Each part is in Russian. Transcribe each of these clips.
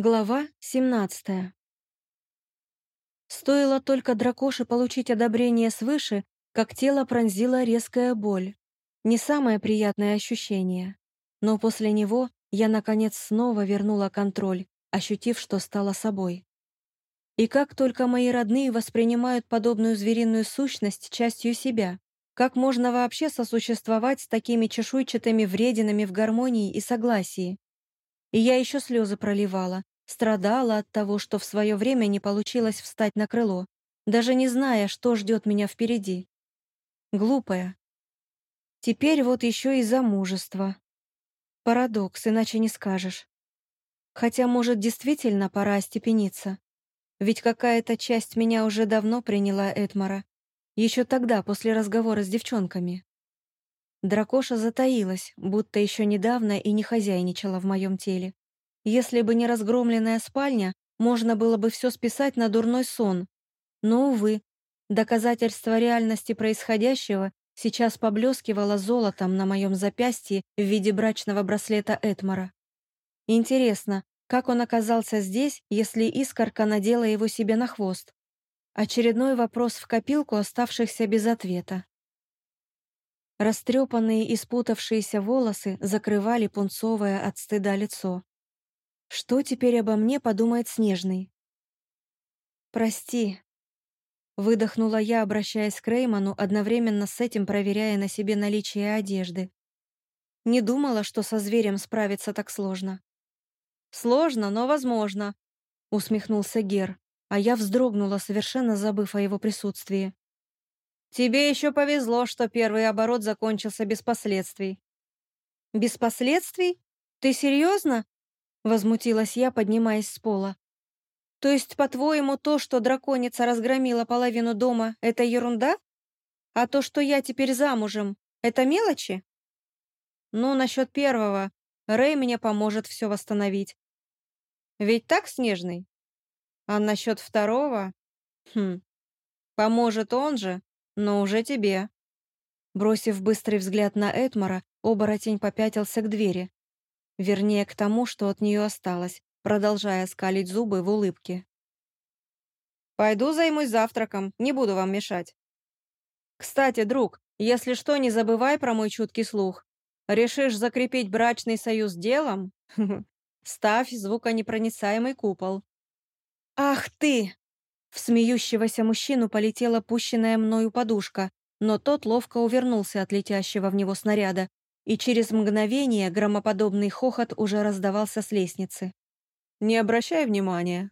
Глава 17 Стоило только дракоше получить одобрение свыше, как тело пронзила резкая боль. Не самое приятное ощущение. Но после него я, наконец, снова вернула контроль, ощутив, что стала собой. И как только мои родные воспринимают подобную звериную сущность частью себя, как можно вообще сосуществовать с такими чешуйчатыми врединами в гармонии и согласии? И я еще слезы проливала, страдала от того, что в свое время не получилось встать на крыло, даже не зная, что ждет меня впереди. Глупая. Теперь вот еще и замужество. Парадокс, иначе не скажешь. Хотя, может, действительно пора остепениться. Ведь какая-то часть меня уже давно приняла Эдмара. Еще тогда, после разговора с девчонками. Дракоша затаилась, будто еще недавно и не хозяйничала в моем теле. Если бы не разгромленная спальня, можно было бы все списать на дурной сон. Но, увы, доказательство реальности происходящего сейчас поблескивало золотом на моем запястье в виде брачного браслета Этмара. Интересно, как он оказался здесь, если искорка надела его себе на хвост? Очередной вопрос в копилку, оставшихся без ответа. Растрепанные и спутавшиеся волосы закрывали пунцовое от стыда лицо. Что теперь обо мне подумает Снежный? «Прости», — выдохнула я, обращаясь к Реймону, одновременно с этим проверяя на себе наличие одежды. Не думала, что со зверем справиться так сложно. «Сложно, но возможно», — усмехнулся Гер, а я вздрогнула, совершенно забыв о его присутствии. Тебе еще повезло, что первый оборот закончился без последствий». «Без последствий? Ты серьезно?» Возмутилась я, поднимаясь с пола. «То есть, по-твоему, то, что драконица разгромила половину дома, это ерунда? А то, что я теперь замужем, это мелочи?» «Ну, насчет первого. Рэй мне поможет все восстановить. Ведь так, Снежный? А насчет второго? Хм, поможет он же, но уже тебе». Бросив быстрый взгляд на Эдмара, оборотень попятился к двери. Вернее, к тому, что от нее осталось, продолжая скалить зубы в улыбке. «Пойду займусь завтраком, не буду вам мешать. Кстати, друг, если что, не забывай про мой чуткий слух. Решишь закрепить брачный союз делом? Ставь звуконепроницаемый купол». «Ах ты!» В смеющегося мужчину полетела пущенная мною подушка, но тот ловко увернулся от летящего в него снаряда, и через мгновение громоподобный хохот уже раздавался с лестницы. «Не обращай внимания».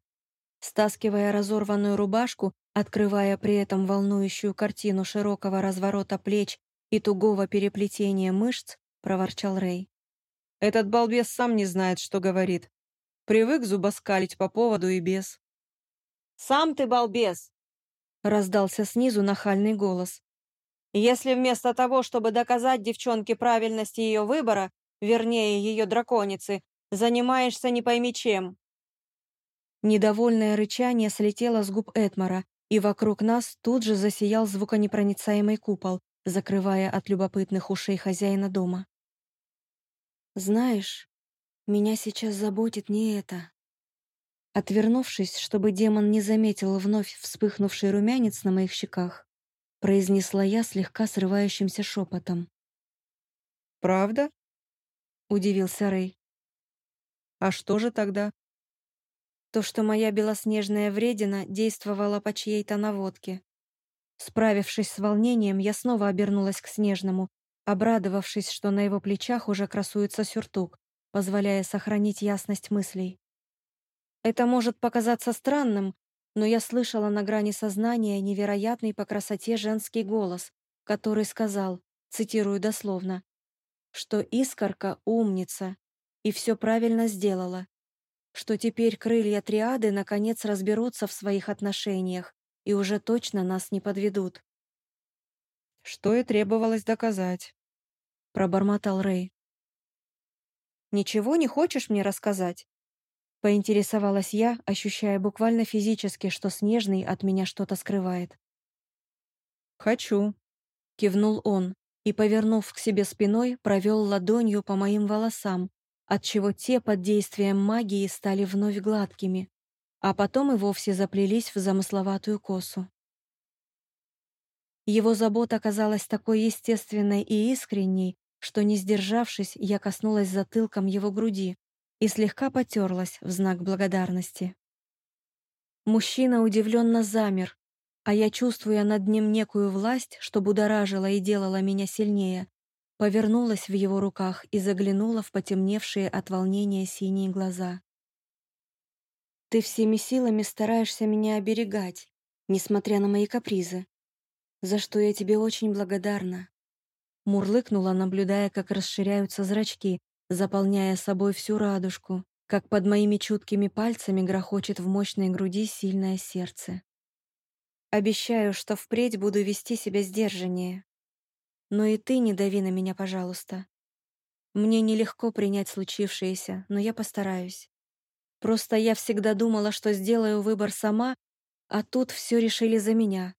Стаскивая разорванную рубашку, открывая при этом волнующую картину широкого разворота плеч и тугого переплетения мышц, проворчал Рэй. «Этот балбес сам не знает, что говорит. Привык зубоскалить по поводу и без. «Сам ты балбес!» — раздался снизу нахальный голос. «Если вместо того, чтобы доказать девчонке правильность ее выбора, вернее, ее драконицы, занимаешься не пойми чем». Недовольное рычание слетело с губ Этмара, и вокруг нас тут же засиял звуконепроницаемый купол, закрывая от любопытных ушей хозяина дома. «Знаешь, меня сейчас заботит не это», Отвернувшись, чтобы демон не заметил вновь вспыхнувший румянец на моих щеках, произнесла я слегка срывающимся шепотом. «Правда?» — удивился Рэй. «А что же тогда?» То, что моя белоснежная вредина действовала по чьей-то наводке. Справившись с волнением, я снова обернулась к Снежному, обрадовавшись, что на его плечах уже красуется сюртук, позволяя сохранить ясность мыслей. Это может показаться странным, но я слышала на грани сознания невероятный по красоте женский голос, который сказал, цитирую дословно, что искорка умница и все правильно сделала, что теперь крылья триады наконец разберутся в своих отношениях и уже точно нас не подведут. «Что и требовалось доказать», — пробормотал Рэй. «Ничего не хочешь мне рассказать?» Поинтересовалась я, ощущая буквально физически, что Снежный от меня что-то скрывает. «Хочу», — кивнул он и, повернув к себе спиной, провел ладонью по моим волосам, отчего те под действием магии стали вновь гладкими, а потом и вовсе заплелись в замысловатую косу. Его забота оказалась такой естественной и искренней, что, не сдержавшись, я коснулась затылком его груди и слегка потерлась в знак благодарности. Мужчина удивленно замер, а я, чувствуя над ним некую власть, что будоражила и делала меня сильнее, повернулась в его руках и заглянула в потемневшие от волнения синие глаза. «Ты всеми силами стараешься меня оберегать, несмотря на мои капризы, за что я тебе очень благодарна». Мурлыкнула, наблюдая, как расширяются зрачки, заполняя собой всю радужку, как под моими чуткими пальцами грохочет в мощной груди сильное сердце. Обещаю, что впредь буду вести себя сдержаннее. Но и ты не дави на меня, пожалуйста. Мне нелегко принять случившееся, но я постараюсь. Просто я всегда думала, что сделаю выбор сама, а тут все решили за меня.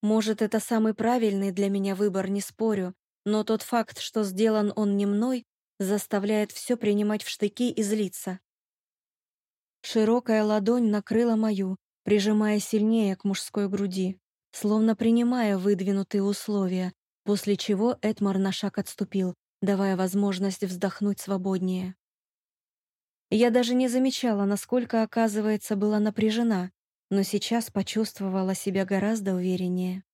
Может, это самый правильный для меня выбор, не спорю, но тот факт, что сделан он не мной, заставляет все принимать в штыки и злиться. Широкая ладонь накрыла мою, прижимая сильнее к мужской груди, словно принимая выдвинутые условия, после чего Эдмар на шаг отступил, давая возможность вздохнуть свободнее. Я даже не замечала, насколько, оказывается, была напряжена, но сейчас почувствовала себя гораздо увереннее.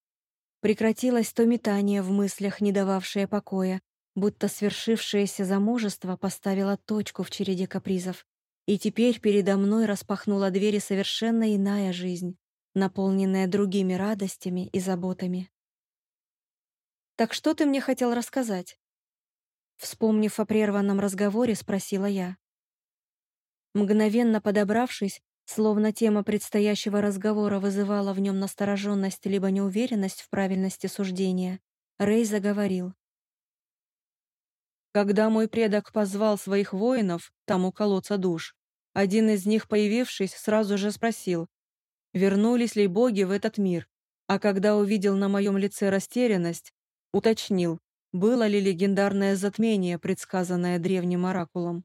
Прекратилось то метание в мыслях, не дававшее покоя, будто свершившееся замужество поставило точку в череде капризов, и теперь передо мной распахнула двери совершенно иная жизнь, наполненная другими радостями и заботами. «Так что ты мне хотел рассказать?» Вспомнив о прерванном разговоре, спросила я. Мгновенно подобравшись, словно тема предстоящего разговора вызывала в нем настороженность либо неуверенность в правильности суждения, Рэй заговорил. Когда мой предок позвал своих воинов, там у колодца душ, один из них, появившись, сразу же спросил, вернулись ли боги в этот мир, а когда увидел на моем лице растерянность, Уточнил, было ли легендарное затмение, предсказанное древним оракулом.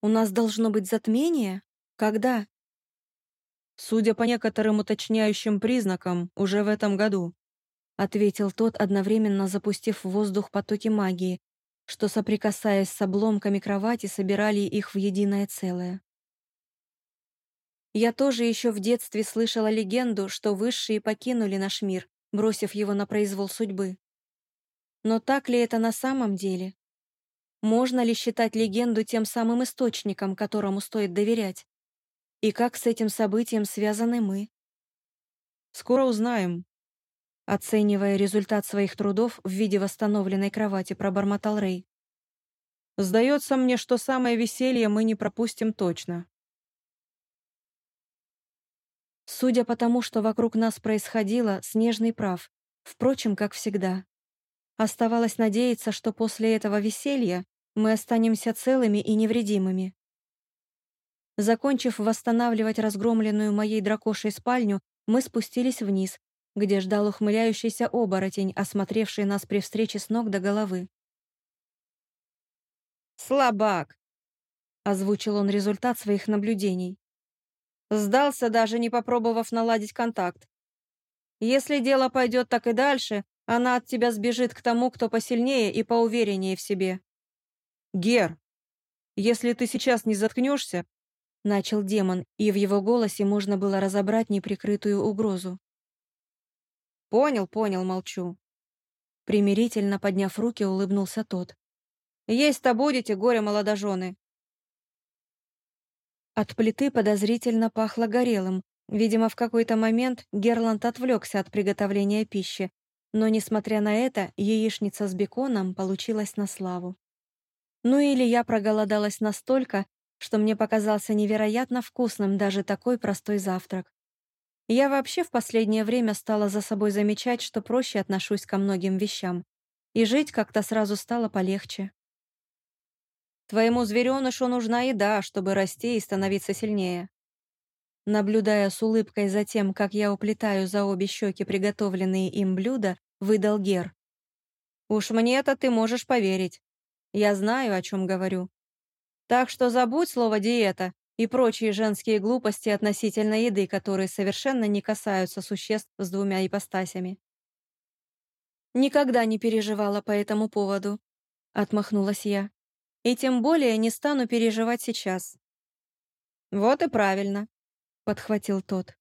«У нас должно быть затмение? Когда?» «Судя по некоторым уточняющим признакам, уже в этом году», ответил тот, одновременно запустив в воздух потоки магии, что, соприкасаясь с обломками кровати, собирали их в единое целое. Я тоже еще в детстве слышала легенду, что высшие покинули наш мир, бросив его на произвол судьбы. Но так ли это на самом деле? Можно ли считать легенду тем самым источником, которому стоит доверять? И как с этим событием связаны мы? Скоро узнаем. Оценивая результат своих трудов в виде восстановленной кровати, пробормотал Рэй. Сдается мне, что самое веселье мы не пропустим точно. Судя по тому, что вокруг нас происходило, Снежный прав. Впрочем, как всегда. Оставалось надеяться, что после этого веселья мы останемся целыми и невредимыми. Закончив восстанавливать разгромленную моей дракошей спальню, мы спустились вниз, где ждал ухмыляющийся оборотень, осмотревший нас при встрече с ног до головы. «Слабак!» — озвучил он результат своих наблюдений. Сдался, даже не попробовав наладить контакт. Если дело пойдет так и дальше, она от тебя сбежит к тому, кто посильнее и поувереннее в себе. Гер, если ты сейчас не заткнешься, начал демон, и в его голосе можно было разобрать неприкрытую угрозу. Понял, понял, молчу. Примирительно подняв руки, улыбнулся тот. Есть-то будете, горе-молодожены. От плиты подозрительно пахло горелым. Видимо, в какой-то момент Герланд отвлекся от приготовления пищи, но, несмотря на это, яичница с беконом получилась на славу. Ну или я проголодалась настолько, что мне показался невероятно вкусным даже такой простой завтрак. Я вообще в последнее время стала за собой замечать, что проще отношусь ко многим вещам, и жить как-то сразу стало полегче. Твоему зверенышу нужна еда, чтобы расти и становиться сильнее». Наблюдая с улыбкой за тем, как я уплетаю за обе щеки приготовленные им блюда, выдал Гер. «Уж мне это ты можешь поверить. Я знаю, о чем говорю. Так что забудь слово «диета» и прочие женские глупости относительно еды, которые совершенно не касаются существ с двумя ипостасями. Никогда не переживала по этому поводу, отмахнулась я. И тем более не стану переживать сейчас. Вот и правильно, подхватил тот.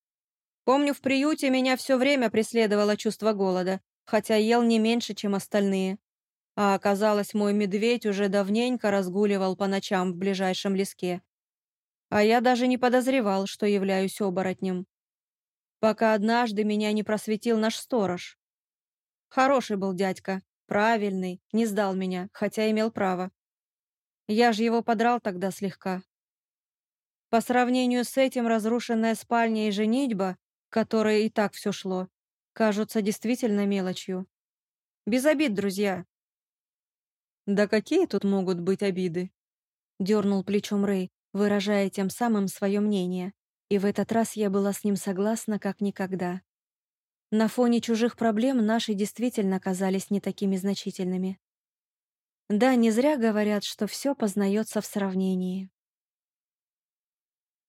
Помню, в приюте меня все время преследовало чувство голода, хотя ел не меньше, чем остальные. А оказалось, мой медведь уже давненько разгуливал по ночам в ближайшем леске. А я даже не подозревал, что являюсь оборотнем. Пока однажды меня не просветил наш сторож. Хороший был дядька, правильный, не сдал меня, хотя имел право. Я же его подрал тогда слегка. По сравнению с этим разрушенная спальня и женитьба, которой и так все шло, кажутся действительно мелочью. Без обид, друзья. «Да какие тут могут быть обиды?» — дернул плечом Рэй, выражая тем самым свое мнение, и в этот раз я была с ним согласна как никогда. На фоне чужих проблем наши действительно казались не такими значительными. Да, не зря говорят, что все познается в сравнении.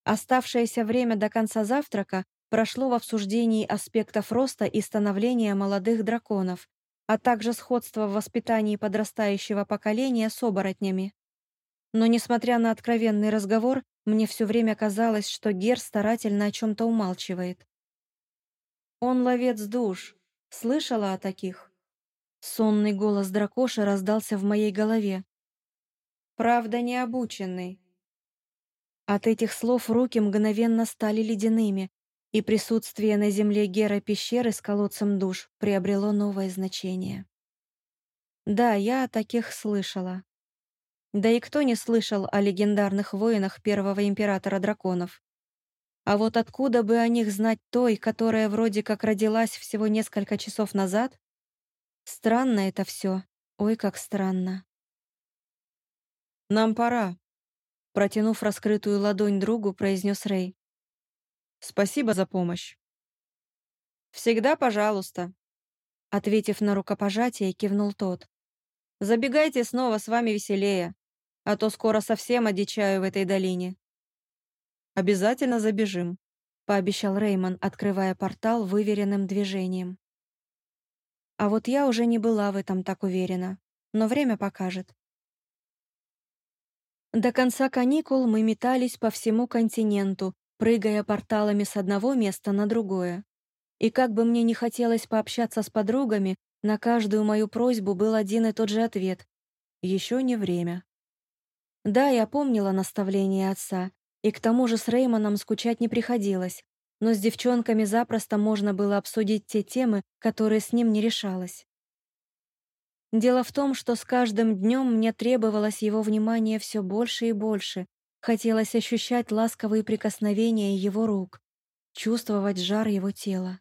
Оставшееся время до конца завтрака прошло в обсуждении аспектов роста и становления молодых драконов, а также сходства в воспитании подрастающего поколения с оборотнями. Но, несмотря на откровенный разговор, мне все время казалось, что Гер старательно о чем-то умалчивает. «Он ловец душ. Слышала о таких?» Сонный голос дракоши раздался в моей голове. «Правда, необученный». От этих слов руки мгновенно стали ледяными, и присутствие на земле Гера пещеры с колодцем душ приобрело новое значение. Да, я о таких слышала. Да и кто не слышал о легендарных воинах первого императора драконов? А вот откуда бы о них знать той, которая вроде как родилась всего несколько часов назад? Странно это все. Ой, как странно. «Нам пора», — протянув раскрытую ладонь другу, произнес Рэй. «Спасибо за помощь». «Всегда пожалуйста», — ответив на рукопожатие, кивнул тот. «Забегайте снова, с вами веселее а то скоро совсем одичаю в этой долине». «Обязательно забежим», — пообещал Реймон, открывая портал выверенным движением. А вот я уже не была в этом так уверена, но время покажет. До конца каникул мы метались по всему континенту, прыгая порталами с одного места на другое. И как бы мне не хотелось пообщаться с подругами, на каждую мою просьбу был один и тот же ответ. Еще не время. Да, я помнила наставление отца, и к тому же с Реймоном скучать не приходилось, но с девчонками запросто можно было обсудить те темы, которые с ним не решалось. Дело в том, что с каждым днем мне требовалось его внимание все больше и больше. Хотелось ощущать ласковые прикосновения его рук, чувствовать жар его тела.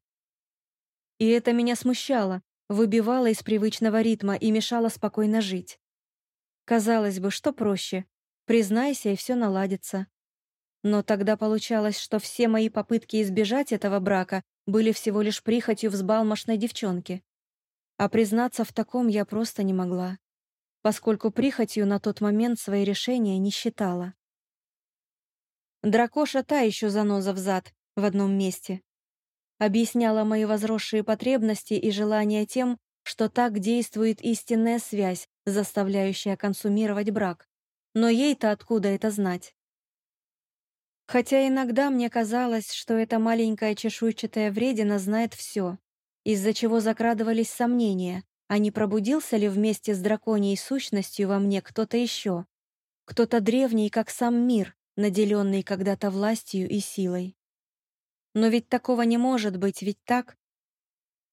И это меня смущало, выбивало из привычного ритма и мешало спокойно жить. Казалось бы, что проще? Признайся, и все наладится. Но тогда получалось, что все мои попытки избежать этого брака были всего лишь прихотью взбалмошной девчонки. А признаться в таком я просто не могла, поскольку прихотью на тот момент свои решения не считала. Дракоша та еще заноза взад в одном месте. Объясняла мои возросшие потребности и желания тем, что так действует истинная связь, заставляющая консумировать брак. Но ей-то откуда это знать? Хотя иногда мне казалось, что эта маленькая чешуйчатая вредина знает все, из-за чего закрадывались сомнения, а не пробудился ли вместе с драконьей сущностью во мне кто-то еще, кто-то древний, как сам мир, наделенный когда-то властью и силой. Но ведь такого не может быть, ведь так?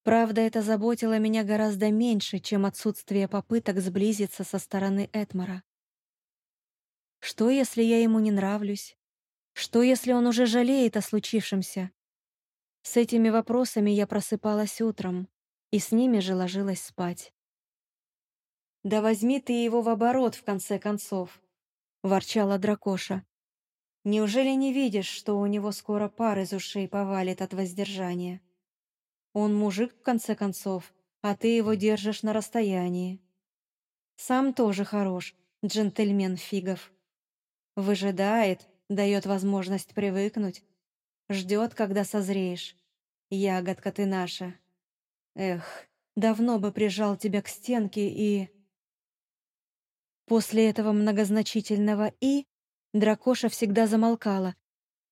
Правда, это заботило меня гораздо меньше, чем отсутствие попыток сблизиться со стороны Этмара. Что, если я ему не нравлюсь? Что, если он уже жалеет о случившемся? С этими вопросами я просыпалась утром, и с ними же ложилась спать. «Да возьми ты его в оборот, в конце концов», — ворчала дракоша. «Неужели не видишь, что у него скоро пар из ушей повалит от воздержания?» Он мужик, в конце концов, а ты его держишь на расстоянии. Сам тоже хорош, джентльмен Фигов. Выжидает, дает возможность привыкнуть. Ждет, когда созреешь. Ягодка ты наша. Эх, давно бы прижал тебя к стенке и... После этого многозначительного «и» дракоша всегда замолкала,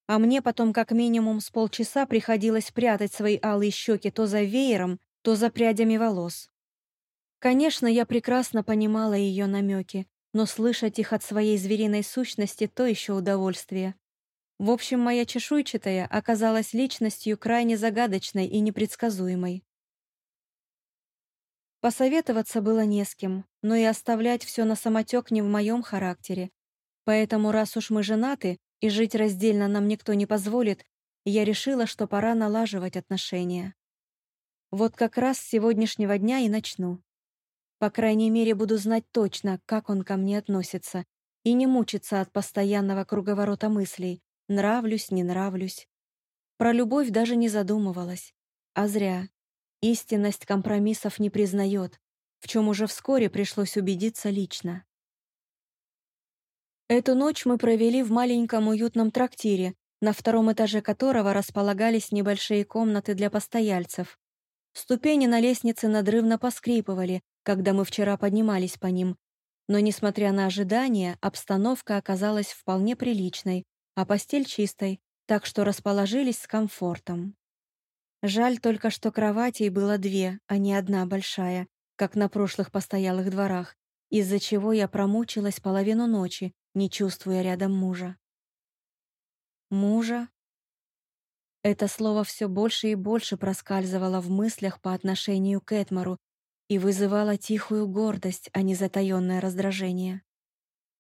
а мне потом как минимум с полчаса приходилось прятать свои алые щеки то за веером, то за прядями волос. Конечно, я прекрасно понимала ее намеки, но слышать их от своей звериной сущности — то еще удовольствие. В общем, моя чешуйчатая оказалась личностью крайне загадочной и непредсказуемой. Посоветоваться было не с кем, но и оставлять все на самотек не в моем характере. Поэтому, раз уж мы женаты и жить раздельно нам никто не позволит, я решила, что пора налаживать отношения. Вот как раз с сегодняшнего дня и начну. По крайней мере, буду знать точно, как он ко мне относится, и не мучиться от постоянного круговорота мыслей «нравлюсь, не нравлюсь». Про любовь даже не задумывалась. А зря. Истинность компромиссов не признает, в чем уже вскоре пришлось убедиться лично. Эту ночь мы провели в маленьком уютном трактире, на втором этаже которого располагались небольшие комнаты для постояльцев. Ступени на лестнице надрывно поскрипывали, когда мы вчера поднимались по ним, но, несмотря на ожидания, обстановка оказалась вполне приличной, а постель чистой, так что расположились с комфортом. Жаль только, что кроватей было две, а не одна большая, как на прошлых постоялых дворах, из-за чего я промучилась половину ночи, не чувствуя рядом мужа. Мужа? Это слово все больше и больше проскальзывало в мыслях по отношению к Этмару, и вызывала тихую гордость, а не затаённое раздражение.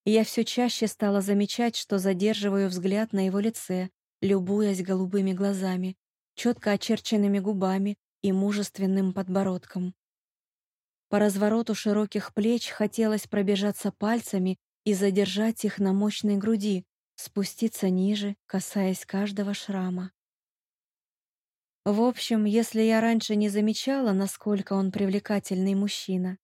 Я все чаще стала замечать, что задерживаю взгляд на его лице, любуясь голубыми глазами, четко очерченными губами и мужественным подбородком. По развороту широких плеч хотелось пробежаться пальцами и задержать их на мощной груди, спуститься ниже, касаясь каждого шрама. В общем, если я раньше не замечала, насколько он привлекательный мужчина,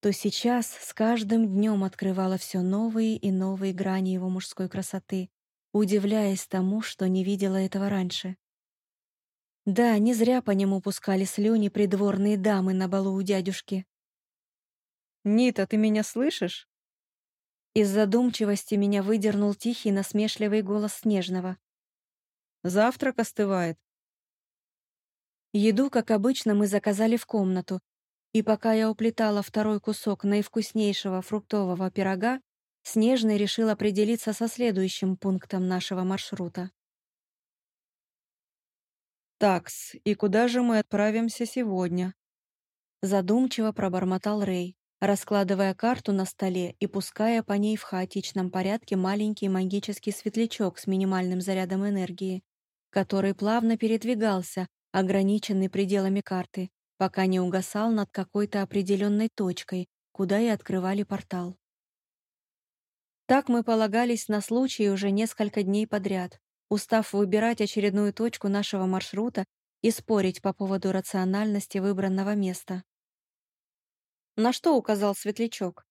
то сейчас с каждым днем открывала все новые и новые грани его мужской красоты, удивляясь тому, что не видела этого раньше. Да, не зря по нему пускали слюни придворные дамы на балу у дядюшки. «Нита, ты меня слышишь?» Из задумчивости меня выдернул тихий насмешливый голос Снежного. «Завтрак остывает. Еду, как обычно, мы заказали в комнату, и пока я уплетала второй кусок наивкуснейшего фруктового пирога, Снежный решил определиться со следующим пунктом нашего маршрута. «Такс, и куда же мы отправимся сегодня?» Задумчиво пробормотал Рэй, раскладывая карту на столе и пуская по ней в хаотичном порядке маленький магический светлячок с минимальным зарядом энергии, который плавно передвигался, ограниченный пределами карты, пока не угасал над какой-то определенной точкой, куда и открывали портал. Так мы полагались на случай уже несколько дней подряд, устав выбирать очередную точку нашего маршрута и спорить по поводу рациональности выбранного места. На что указал светлячок?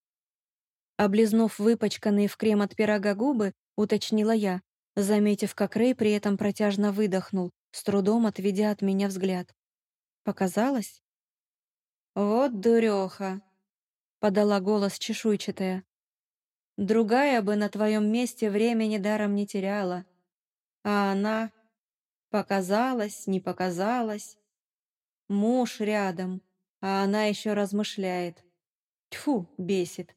Облизнув выпачканные в крем от пирога губы, уточнила я, заметив, как Рэй при этом протяжно выдохнул, с трудом отведя от меня взгляд. Показалось? «Вот дуреха!» — подала голос чешуйчатая. «Другая бы на твоем месте времени даром не теряла. А она... Показалась, не показалась. Муж рядом, а она еще размышляет. Тьфу, бесит!»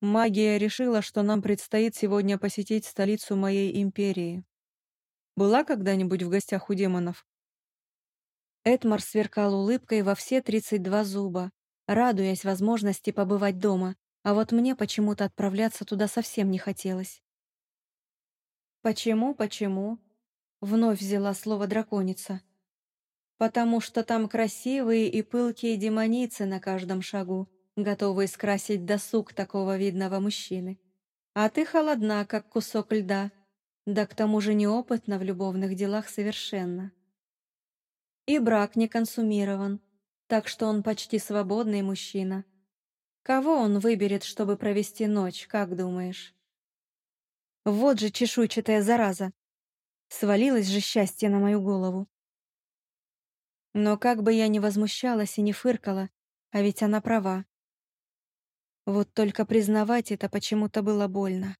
Магия решила, что нам предстоит сегодня посетить столицу моей империи. Была когда-нибудь в гостях у демонов?» Эдмар сверкал улыбкой во все тридцать два зуба, радуясь возможности побывать дома, а вот мне почему-то отправляться туда совсем не хотелось. «Почему, почему?» — вновь взяла слово драконица. «Потому что там красивые и пылкие демоницы на каждом шагу, готовые скрасить досуг такого видного мужчины. А ты холодна, как кусок льда, да к тому же неопытна в любовных делах совершенно. И брак не консумирован, Так что он почти свободный мужчина. Кого он выберет, чтобы провести ночь, как думаешь? Вот же чешуйчатая зараза. Свалилось же счастье на мою голову. Но как бы я ни возмущалась и не фыркала, а ведь она права. Вот только признавать это почему-то было больно.